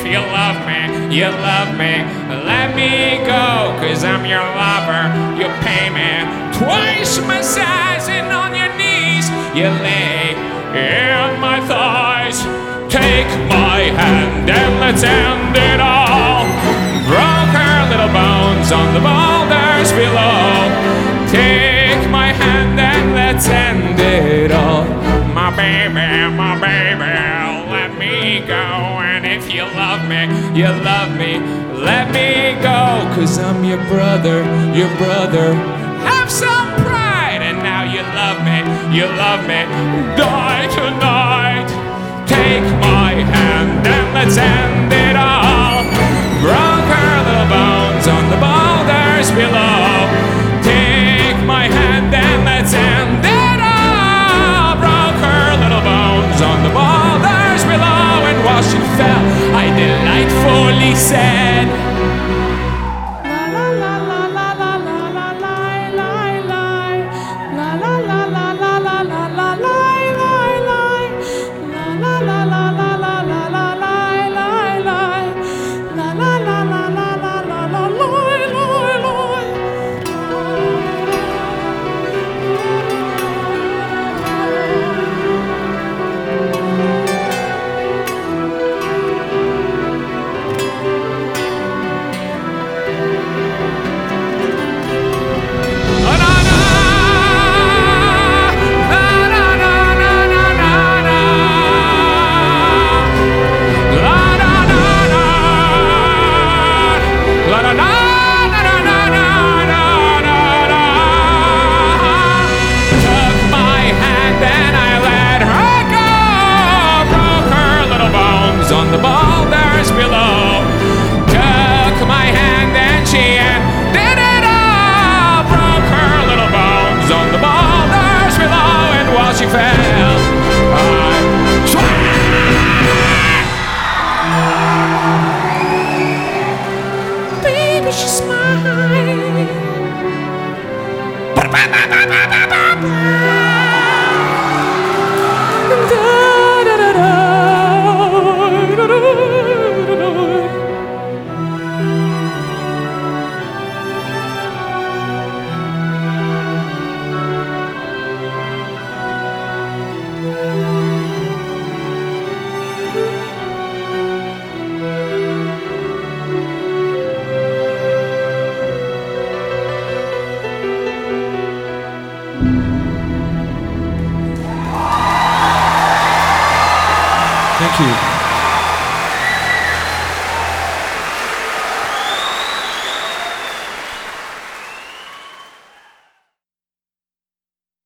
if you love me, you love me. Let me go, cause I'm your lover. You pay me twice, my size and on your knees. You lay in my thighs. Take my hand and let's end it all. Broke her little bones on the boulders below. Take my hand and let's end it all. My baby, my baby, go. And if you love me, you love me, let me go. Cause I'm your brother, your brother. Have some pride, and now you love me, you love me. Die tonight. Take my hand and let's end it all. Swam. Baby,